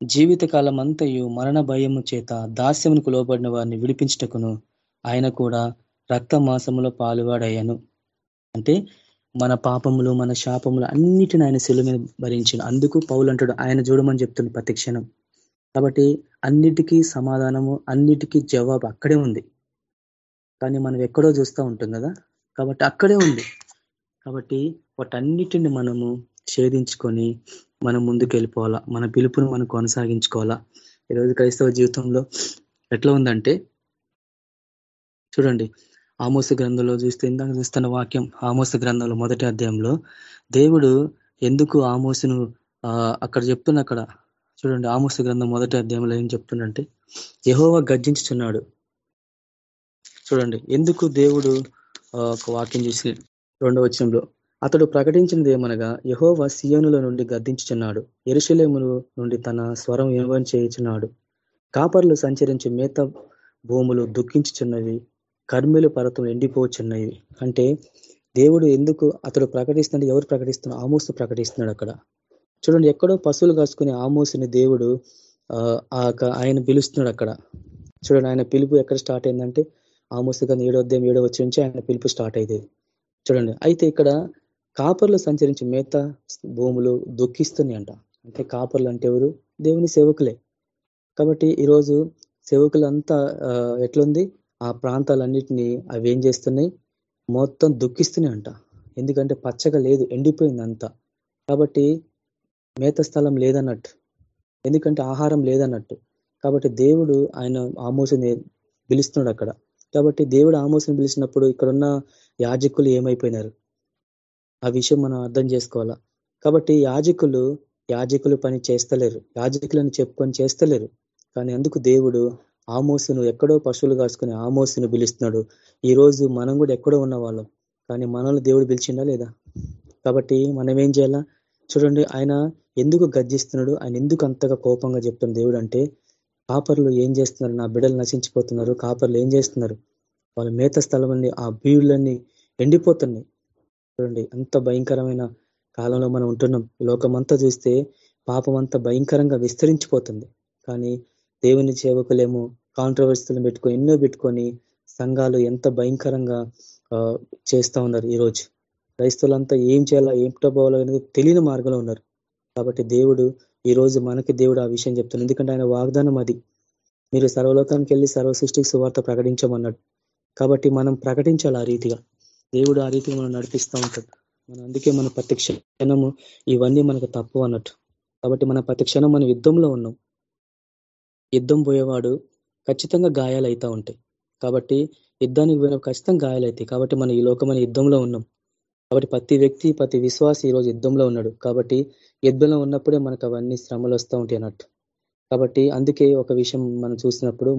జీవితకాలం అంతయు మరణ భయము చేత దాస్యమునికి లోబడిన వారిని విడిపించటకును ఆయన కూడా రక్త మాసములో పాలువాడయ్యాను. అంటే మన పాపములు మన శాపములు అన్నిటిని ఆయన సెలు మీద భరించాడు. అందుకు పౌలు అంటాడు ఆయన చూడమని చెప్తుంది ప్రతి క్షణం. కాబట్టి అన్నిటికీ సమాధానము అన్నిటికీ జవాబు అక్కడే ఉంది. కానీ మనం ఎక్కడో చూస్తూ ఉంటాం కదా? కాబట్టి అక్కడే ఉంది. కాబట్టి వాటన్నిటిని మనము ఛేదించుకొని మనం ముందుకు వెళ్ళిపోవాలా మన పిలుపును మనం కొనసాగించుకోవాలా. ఈరోజు క్రైస్తవ జీవితంలో ఎట్లా ఉందంటే చూడండి ఆమోస గ్రంథంలో చూస్తే ఇందాక చూస్తున్న వాక్యం ఆమోస గ్రంథంలో మొదటి అధ్యాయంలో దేవుడు ఎందుకు ఆమోసును అక్కడ చెప్తున్న అక్కడ చూడండి ఆమోస గ్రంథం మొదటి అధ్యాయంలో ఏం చెప్తుండంటే యహోవ గర్జించుచున్నాడు. చూడండి ఎందుకు దేవుడు ఒక వాక్యం చూసి రెండవ వచ్చంలో అతడు ప్రకటించినది ఏమనగా యహోవ సియోనుల నుండి గద్దించుచున్నాడు ఎరుశలేమును నుండి తన స్వరం ఏమని చేయుచున్నాడు. కాపర్లు సంచరించి మేత భూములు దుఃఖించుచున్నవి కర్మిలు పర్వతం ఎండిపోచున్నవి అంటే దేవుడు ఎందుకు అతడు ప్రకటిస్తున్నాడు? ఎవరు ప్రకటిస్తున్నాడు ఆమోసు ప్రకటిస్తున్నాడు అక్కడ. చూడండి ఎక్కడో పశువులు కాసుకునే ఆమోసుని దేవుడు ఆయన పిలుస్తున్నాడు అక్కడ. చూడండి ఆయన పిలుపు ఎక్కడ స్టార్ట్ అయిందంటే ఆమోసు కానీ ఏడో అధ్యాయం ఏడో వచ్చి నుంచి ఆయన పిలుపు స్టార్ట్ అయ్యేది. చూడండి అయితే ఇక్కడ కాపర్లు సంచరించి మేత భూములు దుఃఖిస్తున్నాయి అంట అంటే కాపర్లు అంటే ఎవరు? దేవుని సేవకులే. కాబట్టి ఈరోజు సేవకులంతా ఎట్లుంది? ఆ ప్రాంతాలన్నిటినీ అవి ఏం చేస్తున్నాయి? మొత్తం దుఃఖిస్తున్నాయి అంట. ఎందుకంటే పచ్చగా లేదు ఎండిపోయింది అంతా. కాబట్టి మేత స్థలం లేదన్నట్టు. ఎందుకంటే ఆహారం లేదన్నట్టు. కాబట్టి దేవుడు ఆయన ఆమోసని పిలుస్తున్నాడు అక్కడ. కాబట్టి దేవుడు ఆమోసని పిలిచినప్పుడు ఇక్కడున్న యాజకులు ఏమైపోయినారు? ఆ విషయం మనం అర్థం చేసుకోవాలా? కాబట్టి యాజకులు యాజకులు పని చేస్తలేరు. యాజకులను చెప్పుకొని చేస్తలేరు. కానీ అందుకు దేవుడు ఆమోసును ఎక్కడో పశువులు కాసుకుని ఆమోసును పిలుస్తున్నాడు. ఈ రోజు మనం కూడా ఎక్కడో ఉన్న వాళ్ళం. కానీ మనల్ని దేవుడు పిలిచిండా లేదా? కాబట్టి మనం ఏం చేయాలా? చూడండి ఆయన ఎందుకు గర్జిస్తున్నాడు? ఆయన ఎందుకు అంతగా కోపంగా చెప్తున్న దేవుడు అంటే కాపర్లు ఏం చేస్తున్నారు? నా బిడ్డలు నశించిపోతున్నారు. కాపర్లు ఏం చేస్తున్నారు? వాళ్ళ మేత స్థలం ఆ బీళ్ళన్నీ ఎండిపోతున్నాయి. చూడండి అంత భయంకరమైన కాలంలో మనం ఉంటున్నాం. లోకమంతా చూస్తే పాపం అంతా భయంకరంగా విస్తరించిపోతుంది. కానీ దేవుని సేవకులేమో కాంట్రవర్సీలను పెట్టుకొని ఎన్నో పెట్టుకొని సంఘాలు ఎంత భయంకరంగా చేస్తూ ఉన్నారు ఈరోజు క్రైస్తవులంతా ఏం చేయాలా ఏం పోవాలో అనేది తెలియని మార్గంలో ఉన్నారు. కాబట్టి దేవుడు ఈ రోజు మనకి దేవుడు ఆ విషయం చెప్తున్నాడు. ఎందుకంటే ఆయన వాగ్దానం అది. మీరు సర్వలోకానికి వెళ్ళి సర్వ సృష్టికి సువార్త ప్రకటించమన్నాడు. కాబట్టి మనం ప్రకటించాలి ఆ రీతిగా. దేవుడు ఆ రీతిగా మనం నడిపిస్తూ ఉంటాడు. మనం అందుకే మన ప్రతి క్షణము ఇవన్నీ మనకు తప్పు అన్నట్టు. కాబట్టి మన ప్రతి క్షణం మనం యుద్ధంలో ఉన్నాం. యుద్ధం పోయేవాడు ఖచ్చితంగా గాయాలు అవుతా ఉంటాయి. కాబట్టి యుద్ధానికి పోయిన ఖచ్చితంగా గాయాలవుతాయి కాబట్టి మనం ఈ లోకమైన యుద్ధంలో ఉన్నాం. కాబట్టి ప్రతి వ్యక్తి ప్రతి విశ్వాసి ఈరోజు యుద్ధంలో ఉన్నాడు. కాబట్టి యుద్ధంలో ఉన్నప్పుడే మనకు అవన్నీ శ్రమలు వస్తూ ఉంటాయి అన్నట్టు. కాబట్టి అందుకే ఒక విషయం మనం చూసినప్పుడు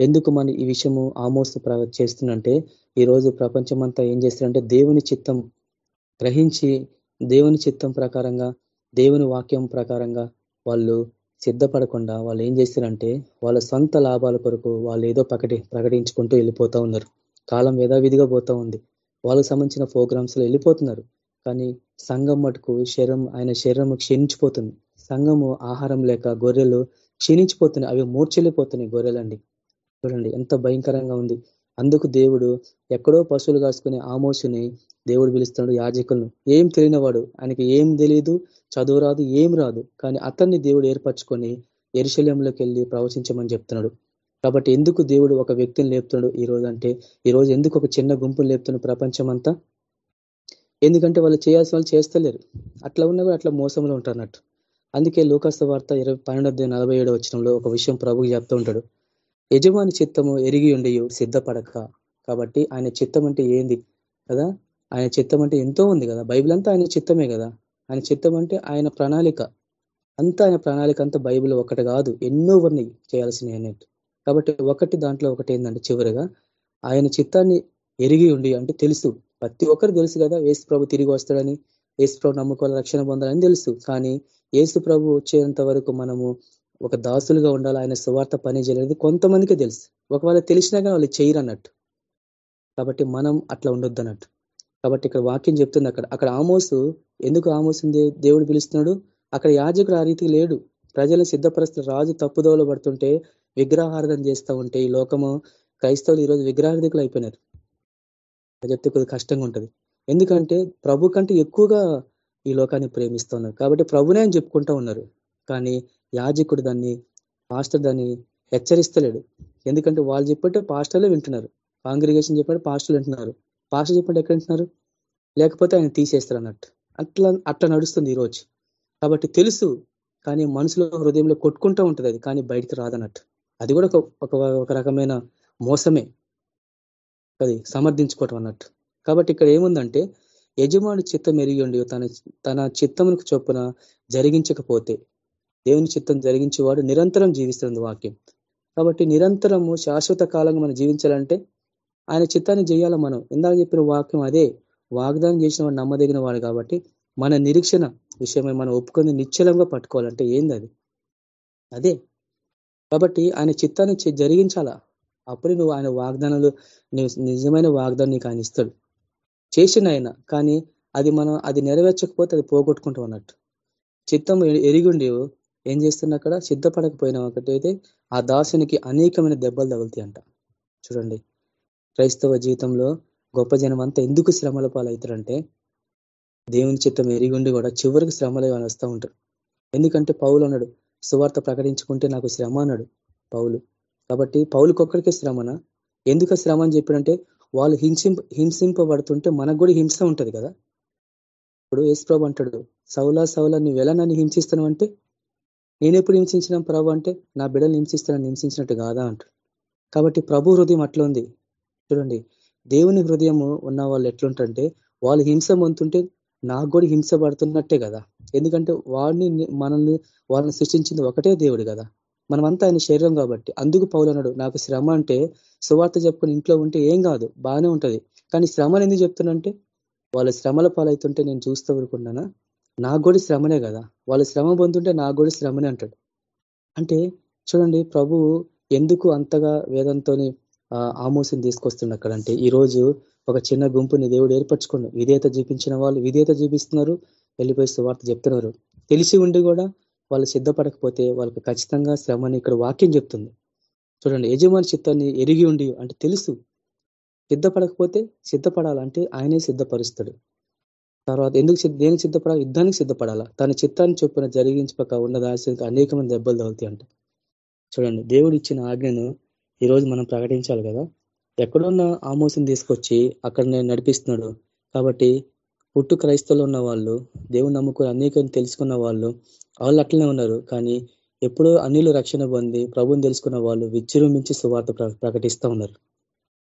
ఎందుకు మన ఈ విషయము ఆమోస్ చేస్తుందంటే ఈ రోజు ప్రపంచమంతా ఏం చేస్తారంటే దేవుని చిత్తం గ్రహించి దేవుని చిత్తం ప్రకారంగా దేవుని వాక్యం ప్రకారంగా వాళ్ళు సిద్ధపడకుండా వాళ్ళు ఏం చేస్తారంటే వాళ్ళ సొంత లాభాల కొరకు వాళ్ళు ఏదో ప్రకటి ప్రకటించుకుంటూ వెళ్ళిపోతూ ఉన్నారు. కాలం యథావిధిగా పోతూ ఉంది. వాళ్ళకు సంబంధించిన ప్రోగ్రామ్స్లో వెళ్ళిపోతున్నారు. కానీ సంఘం మటుకు శరీరం ఆయన శరీరం క్షీణించిపోతుంది. సంఘము ఆహారం లేక గొర్రెలు క్షీణించిపోతున్నాయి. అవి మూర్చెళ్ళిపోతున్నాయి గొర్రెలండి. చూడండి ఎంత భయంకరంగా ఉంది. అందుకు దేవుడు ఎక్కడో పశువులు కాసుకునే ఆమోసుని దేవుడు పిలుస్తున్నాడు యాజకులను. ఏం తెలియనివాడు? ఆయనకి ఏం తెలియదు చదువు రాదు ఏం రాదు. కానీ అతన్ని దేవుడు ఏర్పరచుకొని ఎరుశల్యంలోకి వెళ్ళి ప్రవచించమని చెప్తున్నాడు. కాబట్టి ఎందుకు దేవుడు ఒక వ్యక్తిని లేపుతున్నాడు ఈ రోజు అంటే ఈ రోజు ఎందుకు ఒక చిన్న గుంపును లేపుతున్నాడు ప్రపంచం అంతా ఎందుకంటే వాళ్ళు చేయాల్సిన వాళ్ళు చేస్తలేరు. అట్లా ఉన్నా కూడా అట్లా మోసంలో ఉంటారన్నట్టు అందుకే లోకస్త వార్త ఇరవై పన్నెండు నలభై ఏడు వచ్చినంలో ఒక విషయం ప్రభుకి చెప్తూ ఉంటాడు. యజమాని చిత్తము ఎరిగి ఉండయు సిద్ధపడక. కాబట్టి ఆయన చిత్తం అంటే ఏంది కదా? ఆయన చిత్తం అంటే ఎంతో ఉంది కదా? బైబిల్ అంతా ఆయన చిత్తమే కదా? ఆయన చిత్తం అంటే ఆయన ప్రణాళిక. అంతా ఆయన ప్రణాళిక అంతా బైబిల్ ఒకటి కాదు. ఎన్నో ఉన్నాయి చేయాల్సినవి అన్నట్టు కాబట్టి ఒకటి దాంట్లో ఒకటి ఏంటంటే చివరిగా ఆయన చిత్తాన్ని ఎరిగి ఉండి అంటే తెలుసు. ప్రతి ఒక్కరు తెలుసు కదా ఏసు ప్రభు తిరిగి వస్తాడని ఏసు ప్రభు నమ్ముకోవాలి రక్షణ పొందాలని తెలుసు. కానీ ఏసు ప్రభు వచ్చేంత వరకు మనము ఒక దాసులుగా ఉండాలి ఆయన సువార్త పని చేయలేదు కొంతమందికే తెలుసు. ఒకవేళ తెలిసినా కానీ వాళ్ళు చేయరు అన్నట్టు. కాబట్టి మనం అట్లా ఉండొద్దు అన్నట్టు. కాబట్టి ఇక్కడ వాక్యం చెప్తుంది అక్కడ. అక్కడ ఆమోసు ఎందుకు ఆమోసింది దేవుడు పిలుస్తున్నాడు? అక్కడ యాజకుడు ఆ రీతికి లేడు. ప్రజలను సిద్ధపరుస్తున్న రాజు తప్పుదోవలు పడుతుంటే విగ్రహార్థం చేస్తూ ఉంటే ఈ లోకము క్రైస్తవులు ఈరోజు విగ్రహార్థికులు అయిపోయినారు. చెప్తే కొద్ది కష్టంగా ఉంటుంది. ఎందుకంటే ప్రభు కంటే ఎక్కువగా ఈ లోకాన్ని ప్రేమిస్తున్నారు కాబట్టి ప్రభునే అని చెప్పుకుంటూ ఉన్నారు. కానీ యాజకుడు దాన్ని పాస్టర్ దాన్ని హెచ్చరిస్తలేడు. ఎందుకంటే వాళ్ళు చెప్పంటే పాస్టర్లే వింటున్నారు. కాంగ్రిగేషన్ చెప్పాడు పాస్టర్లు వింటున్నారు. పాస్టర్ చెప్పాడు ఎక్కడ వింటున్నారు? లేకపోతే ఆయన తీసేస్తారు అన్నట్టు. అట్లా అట్లా నడుస్తుంది ఈరోజు కాబట్టి తెలుసు కానీ మనసులో హృదయంలో కొట్టుకుంటూ ఉంటుంది అది కానీ బయటికి రాదన్నట్టు. అది కూడా ఒక ఒక రకమైన మోసమే. అది సమర్థించుకోవటం అన్నట్టు. కాబట్టి ఇక్కడ ఏముందంటే యజమాని చిత్తం ఎరిగి తన తన చిత్తమునికి చొప్పున జరిగించకపోతే దేవుని చిత్తం జరిగించేవాడు నిరంతరం జీవిస్తుంది వాక్యం. కాబట్టి నిరంతరము శాశ్వత కాలంగా మనం జీవించాలంటే ఆయన చిత్తాన్ని చేయాలి మనం? ఇందాక చెప్పిన వాక్యం అదే. వాగ్దానం చేసిన వాడు నమ్మదగిన వాడు కాబట్టి మన నిరీక్షణ విషయమై మనం ఒప్పుకొని నిశ్చలంగా పట్టుకోవాలంటే ఏంది అది? అదే. కాబట్టి ఆయన చిత్తాన్ని జరిగించాలా? అప్పుడు నువ్వు ఆయన వాగ్దానాలు నిజమైన వాగ్దానం నీకు ఆయన ఇస్తాడు. చేసిన ఆయన కానీ అది మనం అది నెరవేర్చకపోతే అది పోగొట్టుకుంటాం అన్నట్టు. చిత్తం ఉండేవు. ఏం చేస్తున్నా అక్కడ? సిద్ధపడకపోయినా ఒకటైతే ఆ దాసునికి అనేకమైన దెబ్బలు తగులుతాయి అంట చూడండి. క్రైస్తవ జీవితంలో గొప్ప జనం అంతా ఎందుకు శ్రమల పాలవుతారంటే దేవుని చిత్తం ఎరిగుండి కూడా చివరికి శ్రమలు వస్తూ ఉంటారు. ఎందుకంటే పౌలు అన్నాడు సువార్త ప్రకటించుకుంటే నాకు శ్రమ అన్నాడు పౌలు. కాబట్టి పౌలుకొక్కడికే శ్రమన? ఎందుకు శ్రమ అని చెప్పాడంటే వాళ్ళు హింసింప హింసింపబడుతుంటే మనకు కూడా హింస ఉంటుంది కదా. ఇప్పుడు యేసుప్రభు అంటాడు సౌలా సౌలా నువ్వు ఎలా నన్ను హింసిస్తున్నావు అంటే నేను ఎప్పుడు హింసించిన ప్రభు అంటే నా బిడ్డలు హింసిస్తానని హింసించినట్టు కాదా అంటాడు. కాబట్టి ప్రభు హృదయం అట్లా ఉంది. చూడండి దేవుని హృదయం ఉన్న వాళ్ళు ఎట్లుంటే వాళ్ళు హింస పొందుతుంటే నాకు కూడా హింస పడుతున్నట్టే కదా. ఎందుకంటే వాడిని మనల్ని వాళ్ళని సృష్టించింది ఒకటే దేవుడు కదా. మనమంతా ఆయన శరీరం కాబట్టి. అందుకు పౌలన్నాడు నాకు శ్రమ అంటే సువార్త చెప్పుకుని ఇంట్లో ఉంటే ఏం కాదు బాగానే ఉంటది. కానీ శ్రమలు ఎందుకు చెప్తున్నంటే వాళ్ళ శ్రమల పాలవుతుంటే నేను చూస్తూ ఊరుకున్నానా నాకు కూడా శ్రమనే కదా. వాళ్ళు శ్రమ పొందుంటే నాకు కూడా శ్రమనే అంటాడు. అంటే చూడండి ప్రభు ఎందుకు అంతగా వేదంతో ఆమోసం తీసుకొస్తుండ అక్కడంటే ఈ రోజు ఒక చిన్న గుంపుని దేవుడు ఏర్పరచుకోండు విధేయత చూపించిన వాళ్ళు విధేయత చూపిస్తున్నారు వెళ్ళిపోయి సువార్త చెప్తున్నారు. తెలిసి ఉండి కూడా వాళ్ళు సిద్ధపడకపోతే వాళ్ళకి ఖచ్చితంగా శ్రమని ఇక్కడ వాక్యం చెప్తుంది. చూడండి యజమాని చిత్తాన్ని ఎరిగి ఉండి అంటే తెలుసు. సిద్ధపడకపోతే సిద్ధపడాలంటే ఆయనే సిద్ధపరుస్తాడు. తర్వాత ఎందుకు దేనికి సిద్ధపడాలి? యుద్ధానికి సిద్ధపడాలా? తన చిత్తాన్ని చొప్పున జరిగించక ఉన్న దానికి అనేక మంది దెబ్బలు తగులుతాయి అంట. చూడండి దేవుడు ఇచ్చిన ఆజ్ఞను ఈరోజు మనం ప్రకటించాలి కదా? ఎక్కడున్న ఆమోసం తీసుకొచ్చి అక్కడ నేను నడిపిస్తున్నాడు. కాబట్టి పుట్టు క్రైస్తవులు ఉన్న వాళ్ళు దేవుని నమ్ముకుని అనేకం తెలుసుకున్న వాళ్ళు వాళ్ళు అట్లనే ఉన్నారు. కానీ ఎప్పుడో అన్నిలు రక్షణ పొంది ప్రభుని తెలుసుకున్న వాళ్ళు విజృంభించి సువార్త ప్రకటిస్తూ ఉన్నారు.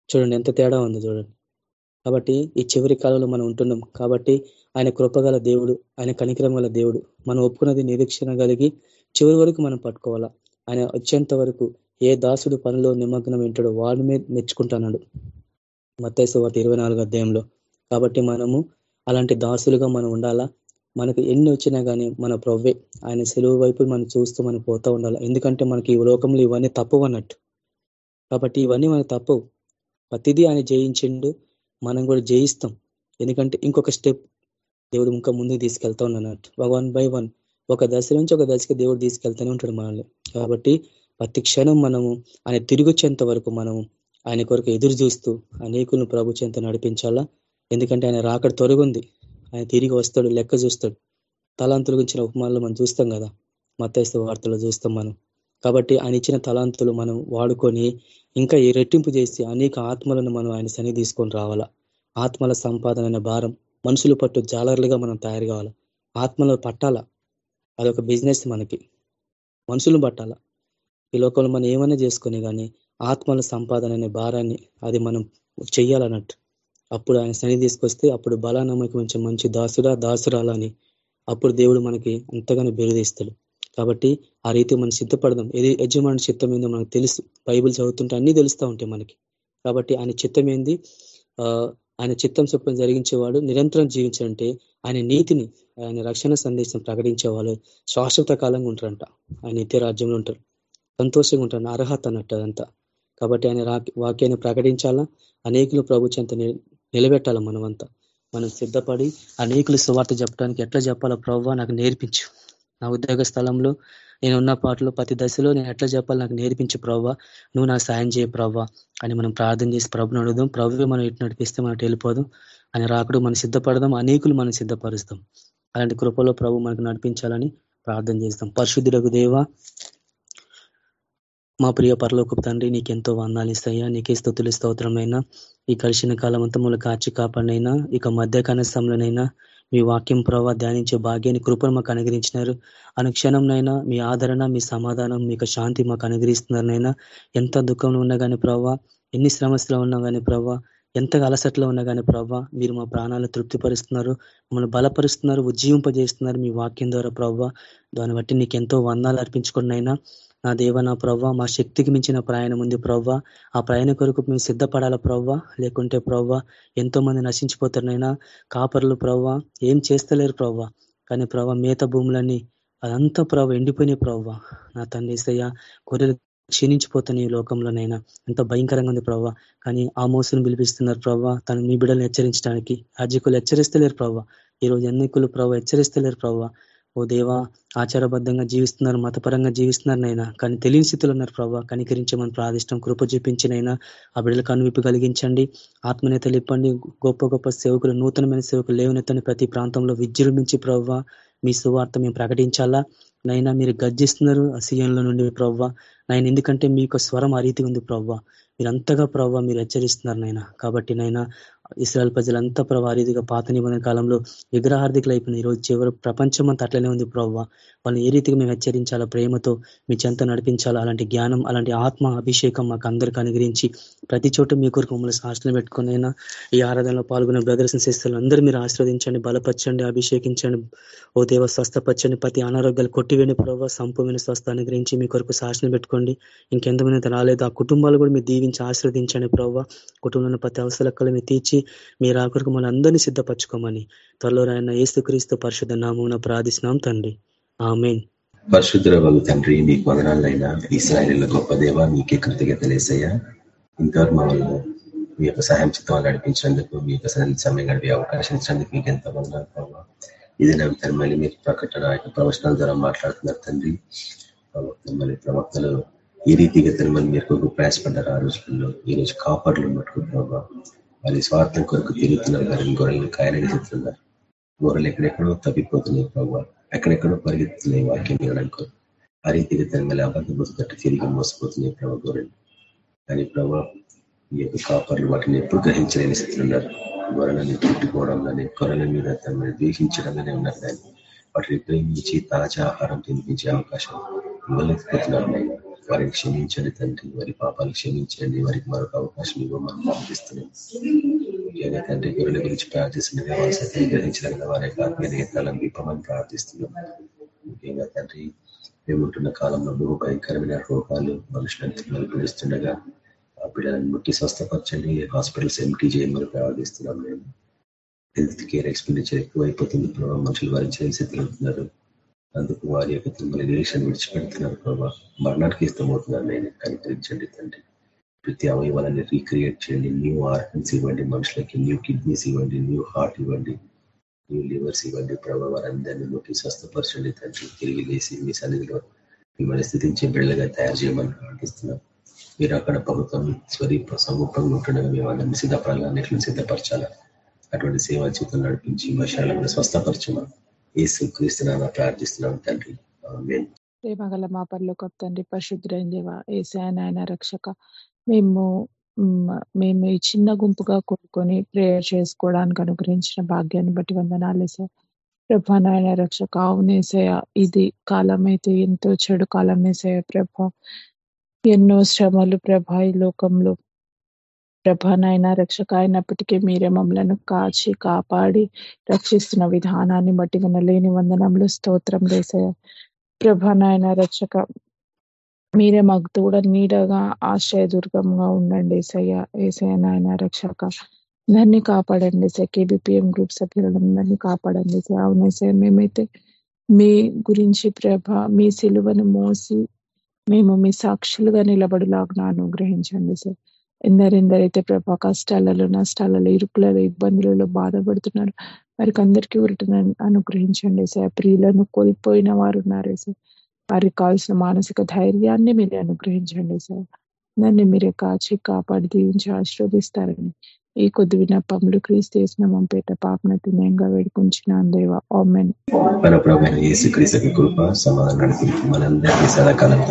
చూడండి ఎంత తేడా ఉంది చూడండి. కాబట్టి ఈ చివరి కాలంలో మనం ఉంటున్నాం. కాబట్టి ఆయన కృపగల దేవుడు ఆయన కనికరం గల దేవుడు. మనం ఒప్పుకున్నది నిరీక్షణ కలిగి చివరి వరకు మనం పట్టుకోవాలా? ఆయన వచ్చేంత వరకు ఏ దాసుడు పనిలో నిమగ్నం వింటాడో వాడి మీద మెచ్చుకుంటున్నాడు మత్తైసు వాటి ఇరవై నాలుగు అధ్యాయంలో. కాబట్టి మనము అలాంటి దాసులుగా మనం ఉండాలా? మనకు ఎన్ని వచ్చినా కానీ మన ప్రవ్వే ఆయన సెలవు వైపు మనం చూస్తూ మనం పోతూ ఉండాలి? ఎందుకంటే మనకి ఈ లోకంలో ఇవన్నీ తప్పవు అన్నట్టు కాబట్టి ఇవన్నీ మనకు తప్పవు. ప్రతిదీ ఆయన జయించిండు. మనం కూడా జయిస్తాం. ఎందుకంటే ఇంకొక స్టెప్ దేవుడు ఇంకా ముందుకు తీసుకెళ్తా ఉన్నాడు. వన్ బై వన్ ఒక దశ నుంచి ఒక దశకి దేవుడు తీసుకెళ్తూనే ఉంటాడు మనల్ని. కాబట్టి ప్రతి క్షణం మనము ఆయన తిరిగొచ్చేంత వరకు మనము ఆయన కొరకు ఎదురు చూస్తూ అనేకులను ప్రభు చెంత నడిపించాలా? ఎందుకంటే ఆయన రాకడ తొరగుంది ఆయన తిరిగి వస్తాడు లెక్క చూస్తాడు. తలాంతుల గురించిన ఉపమానాలు మనం చూస్తాం కదా? మత్తైస్త వార్తలు చూస్తాం మనం. కాబట్టి ఆయన ఇచ్చిన తలాంతులు మనం వాడుకొని ఇంకా ఈ రెట్టింపు చేసి అనేక ఆత్మలను మనం ఆయన సన్ని తీసుకొని రావాలా? ఆత్మల సంపాదన అనే భారం మనుషులు పట్టు జాలర్లుగా మనం తయారు కావాలా? ఆత్మలు పట్టాలా? అదొక బిజినెస్ మనకి. మనుషులు పట్టాలా? ఈ లోకంలో మనం ఏమైనా చేసుకుని కానీ ఆత్మల సంపాదన అనే భారాన్ని అది మనం చెయ్యాలన్నట్టు. అప్పుడు ఆయన శని తీసుకొస్తే అప్పుడు బలానమ్మకి కొంచెం మంచి దాసుడా దాసురాలని అప్పుడు దేవుడు మనకి ఎంతగానో బిరుదిస్తాడు. కాబట్టి ఆ రీతి మనం సిద్ధపడదాం. ఏది యజమాని చిత్తం ఏందో మనకు తెలుసు. బైబిల్ చదువుతుంటే అన్ని తెలుస్తూ ఉంటాయి మనకి. కాబట్టి ఆయన చిత్తం ఏంది? ఆయన చిత్తం చొప్పున జరిగించేవాడు నిరంతరం జీవించాలంటే ఆయన నీతిని ఆయన రక్షణ సందేశం ప్రకటించేవాళ్ళు శాశ్వత కాలంగా ఉంటారంట. ఆయన నిత్య రాజ్యంలో ఉంటారు. సంతోషంగా ఉంటారు. అర్హత అన్నట్టు అదంతా. కాబట్టి ఆయన వాక్యాన్ని ప్రకటించాలా? అనేకులు ప్రభుత్వంత చెంత నిలబెట్టాలి మనమంతా? మనం సిద్ధపడి అనేకులు సువార్త చెప్పడానికి ఎట్లా చెప్పాలో ప్రవ్వా నాకు నేర్పించు. నా ఉద్యోగ స్థలంలో నేను ఉన్న పాటలో ప్రతి దశలో నేను ఎట్లా చెప్పాలి నాకు నేర్పించు ప్రవ్వా. నువ్వు నాకు సాయం చేయ ప్రవ్వా అని మనం ప్రార్థన చేసి ప్రభుని అడుగుదాం. ప్రభువే మనం ఇటు నడిపిస్తే మనకు వెళ్ళిపోదాం అని రాకడు మనం సిద్ధపడదాం. అనేకులు మనం సిద్ధపరుస్తాం. అలాంటి కృపలో ప్రభు మనకు నడిపించాలని ప్రార్థన చేస్తాం. పరిశుద్ధులకు దేవ మా ప్రియ పరలోకపు తండ్రి నీకెంతో వందాలు ఇస్తాయా. నీకే స్థుతులు స్తోత్రమైనా ఈ కలిసిన కాలం అంతా మూల కాచి కాపాడినైనా. ఇక మధ్య కనసంలోనైనా మీ వాక్యం ప్రభావ ధ్యానించే భాగ్యాన్ని కృపను మాకు అనుగ్రహించినారు. అనుక్షణంనైనా మీ ఆదరణ మీ సమాధానం మీకు శాంతి మాకు అనుగ్రహిస్తున్నారనైనా ఎంత దుఃఖంలో ఉన్నా కానీ ప్రభావ ఎన్ని శ్రమస్లో ఉన్నా కానీ ప్రభావ ఎంతగా అలసట్లో ఉన్నా కానీ ప్రభావ మీరు మా ప్రాణాలు తృప్తిపరుస్తున్నారు మమ్మల్ని బలపరుస్తున్నారు ఉజ్జీవింపజేస్తున్నారు మీ వాక్యం ద్వారా ప్రభావ దాన్ని బట్టి నీకు ఎంతో వందాలు అర్పించుకున్నైనా నా దేవ నా ప్రవ్వ మా శక్తికి మించిన ప్రయాణం ఉంది ప్రవ్వ. ఆ ప్రయాణ కొరకు మేము సిద్ధపడాల ప్రవ్వ? లేకుంటే ప్రవ్వ ఎంతో మంది నశించిపోతారనైనా కాపర్లు ప్రవ్వ ఏం చేస్తలేరు ప్రవ్వ. కానీ ప్రవ్వ మేత భూములన్నీ అదంతా ప్రవ్వ ఎండిపోయినాయి ప్రవ్వ. నా తండ్రి సయ్య గొర్రెలు క్షీణించిపోతున్నాయి ఈ లోకంలోనైనా. ఎంత భయంకరంగా ఉంది ప్రవ్వ. కానీ ఆ మోసను పిలిపిస్తున్నారు ప్రవ్వ తను మీ బిడ్డలను హెచ్చరించడానికి. రాజ్యకులు హెచ్చరిస్తలేరు ప్రవ్వ. ఈ రోజు ఎన్నికలు ప్రవ్వ హెచ్చరిస్తలేరు ప్రవ్వ. ఓ దేవా ఆచారబద్ధంగా జీవిస్తున్నారు మతపరంగా జీవిస్తున్నారు నైనా కానీ తెలియని స్థితిలో ఉన్నారు ప్రభావ కనికరించమని ప్రాదిష్టం కృప చూపించినైనా ఆ బిడ్డలకు అనువిప్పు కలిగించండి. ఆత్మనేతలు ఇప్పండి. గొప్ప గొప్ప సేవకులు నూతనమైన సేవకులు లేవనెత్తని ప్రతి ప్రాంతంలో విజృంభించి ప్రవ్వ మీ సువార్త మేము ప్రకటించాలా? నైనా మీరు గర్జిస్తున్నారు అసీయంలో నుండి ప్రవ్వ నైన్ ఎందుకంటే మీకు స్వరం ఆ రీతి ఉంది ప్రవ్వ మీరంతగా ప్రవ్వ మీరు హెచ్చరిస్తున్నారు నైనా కాబట్టి నైనా ఇస్రాయల్ ప్రజలంతా ప్రభావ రీతిగా పాత నిబంధన కాలంలో విగ్రహార్థికులు అయిపోయింది ఈరోజు చివరి ప్రపంచం అంతా అట్లనే ఉంది ప్రభావ వాళ్ళని ఏ రీతిగా మేము హెచ్చరించాలా? ప్రేమతో మీ చెంత నడిపించాలా? అలాంటి జ్ఞానం అలాంటి ఆత్మ అభిషేకం మాకు అందరికీ అనుగ్రహించి ప్రతి చోట మీ కొరకు మమ్మల్ని సాక్షులు పెట్టుకునైనా ఈ ఆరాధనలో పాల్గొన్న బ్రదర్స్ సిస్టర్లు అందరూ మీరు ఆశీర్వదించండి బలపరచండి అభిషేకించండి. ఓ దేవ స్వస్థపరచండి. ప్రతి అనారోగ్యాలు కొట్టివేని ప్రభావ సంపూర్ణ స్వస్థ అనుగ్రహించి మీ కొరకు సాక్షులు పెట్టుకోండి. ఇంకెంతమంది రాలేదు ఆ కుటుంబాలు కూడా మీరు దీవించి ఆశీర్వదించండి ప్రభావ కుటుంబంలో ప్రతి అవసరాలు మీరు తీర్చి మీరు ఆ కొరకు మన అందరినీ సిద్ధపరచుకోమని త్వరలో ఆయన ఏసుక్రీస్తు పరిశుద్ధ నామం ప్రార్థిస్తున్నాం తండ్రి. ఆమెన్. పరిశుద్ధ వగు తండ్రి మీకు వదనాలైనా. ఇస్రాయల్ గొప్ప దేవ మీకే కృతజ్ఞతలేసయ్యా ఇంతవరకు మమ్మల్ని మీ యొక్క సహాయం చిత్తం నడిపించినందుకు మీ యొక్క సమయం గడిపే అవకాశం ఇచ్చినందుకు మీకు ఎంత వందనాలు ఇది నా మళ్ళీ మీరు ప్రకటన యొక్క ప్రవచనాల ద్వారా మాట్లాడుతున్నారు తండ్రి. మళ్ళీ ప్రవక్తలు ఈ రీతిగా తిరుమల మీరు ప్రయాసపడ్డారు ఆ రోజుల్లో? ఈ రోజు కాపర్లు మట్టుకు ప్రభావ వారి స్వార్థం కొరకు తిరుగుతున్నారు కానీ గొర్రెలు కాయలని చెప్తున్నారు. గొర్రెలు ఎక్కడెక్కడో తప్పిపోతున్నాయి ప్రభావ ఎక్కడెక్కడో పరిగెత్తున్నాయి వాక్యం వినడానికి. ఆ రీతిగా తన అబద్ధ తిరిగి మోసపోతున్నాయి ప్రభావ గొర్రెలు. కానీ ప్రభావ ఈ యొక్క కాపర్లు వాటిని ఎప్పుడు గ్రహించలేని స్థితిలో ఉన్నారు. గొర్రెలని కానీ గొర్రెల మీద తనని ద్వేషించడంలోనే ఉన్నారు కానీ వాటిని ప్రేమించి తాజా ఆహారం తినిపించే అవకాశం ఇవ్వలేకపోతున్నారు. వారిని క్షమించండి తండ్రి వారి పాపాలు క్షమించండి వారికి మరొక అవకాశం ఇవ్వమని ప్రార్థిస్తున్నాం. ముఖ్యంగా తండ్రి గొర్రెల గురించి ప్రార్థిస్తుండగా వారి సత్యం గ్రహించగలిగిన వారి యొక్క ఆత్మీయతలను విప్పమని ప్రార్థిస్తున్నాం. ముఖ్యంగా తండ్రి మేముంటున్న కాలంలో బహు భయంకరమైన రోగాలు మనుషులంతా పిలుస్తుండగా ఆ బిడ్డలను ముట్టి స్వస్థపరచండి. హాస్పిటల్స్ ఎంటీ చేయమని ప్రార్థిస్తున్నాం మేము. హెల్త్ కేర్ ఎక్స్పెండిచర్ ఎక్కువ అయిపోతుంది ప్రభావ మనుషులు వారి స్థితిలో ఉంటున్నారు అందుకు వారి యొక్క తిరుమల నిరీక్షణ విడిచిపెడుతున్నారు ప్రభావ మరణానికి ఇష్టమవుతున్నారు నేను. కనికరించండి తండ్రి. ప్రతి అవయవాలని రీక్రియేట్ చేయండి. న్యూ ఆర్గన్స్ ఇవ్వండి మనుషులకి. న్యూ కిడ్నీస్ ఇవ్వండి. న్యూ హార్ట్ ఇవ్వండి. న్యూ లివర్స్ ఇవ్వండి ప్రభావ వారందరినీ నొక్కి స్వస్థపరచండి తండ్రి. తిరిగి లేసి మీ సన్నిధిలో మిమ్మల్ని స్థితించే బిడ్డలుగా తయారు చేయమని ప్రార్థిస్తున్నాం. మీరు అక్కడ ప్రభుత్వం స్వరూప సమూపంగా ఉంటుండగా మేము అందరినీ సిద్ధపడాలి? అన్నింటిని సిద్ధపరచాలా? అటువంటి సేవా జీవితం నడిపించి మా శాలను స్వస్థపరచమని ఏసు ప్రార్థిస్తున్నాం తండ్రి. ప్రేమగల మా పరలోక తండ్రి పరిశుద్ధులైన దేవ ఏసాయన రక్షక మేము మేము ఈ చిన్న గుంపుగా కూడుకొని ప్రేయర్ చేసుకోవడానికి అనుగ్రహించిన భాగ్యాన్ని బట్టి వందనాలు సార్ ప్రభా నాయన రక్షక అవునేసయ ఇది కాలం అయితే ఎంతో చెడు కాలం వేసాయ ప్రభ ఎన్నో శ్రమలు ప్రభా ఈ లోకంలో ప్రభా నాయన రక్షక అయినప్పటికీ మీరే మమ్మలను కాచి కాపాడి రక్షిస్తున్న విధానాన్ని బట్టి వినలేని వందనంలో స్తోత్రం వేసే ప్రభా నాయన రక్షక. మీరే మాకు తోడ నీడగా ఆశ్రయదుర్గంగా ఉండండి ఏసయ్య. ఏసయ్య నాయన రక్షక. అందరినీ కాపాడండి సార్ కేబిపిఎం గ్రూప్ సభ్యులందరినీ కాపాడండి సార్ అవును సార్ మేమైతే మీ గురించి ప్రభ మీ సిలువను మోసి మేము మీ సాక్షులుగా నిలబడిలాగా అనుగ్రహించండి సార్ ఎందరెందరైతే ప్రభా కష్టాలలో నష్టాలలో ఇరుకులలో ఇబ్బందులలో బాధపడుతున్నారు. వారికి అందరికీ ఉరిటను అనుగ్రహించండి సార్. ప్రియులను కోల్పోయిన వారు ఉన్నారు సార్. వారికి కావాల్సిన మానసిక ధైర్యాన్ని మీరు అనుగ్రహించండి సార్. దాన్ని మీరే కాచి కాపాడి దీవించి ఆశీర్వదిస్తారని ఈ కొద్ది వినపములు క్రీస్తు చేసిన మంపేట పాపన నేంగా వేడుకుంచిన దేవ. ఓమెన్ మన ప్రభు యేసు క్రీస్తు కృప సమాధానం మనందరికీ సదాకాలం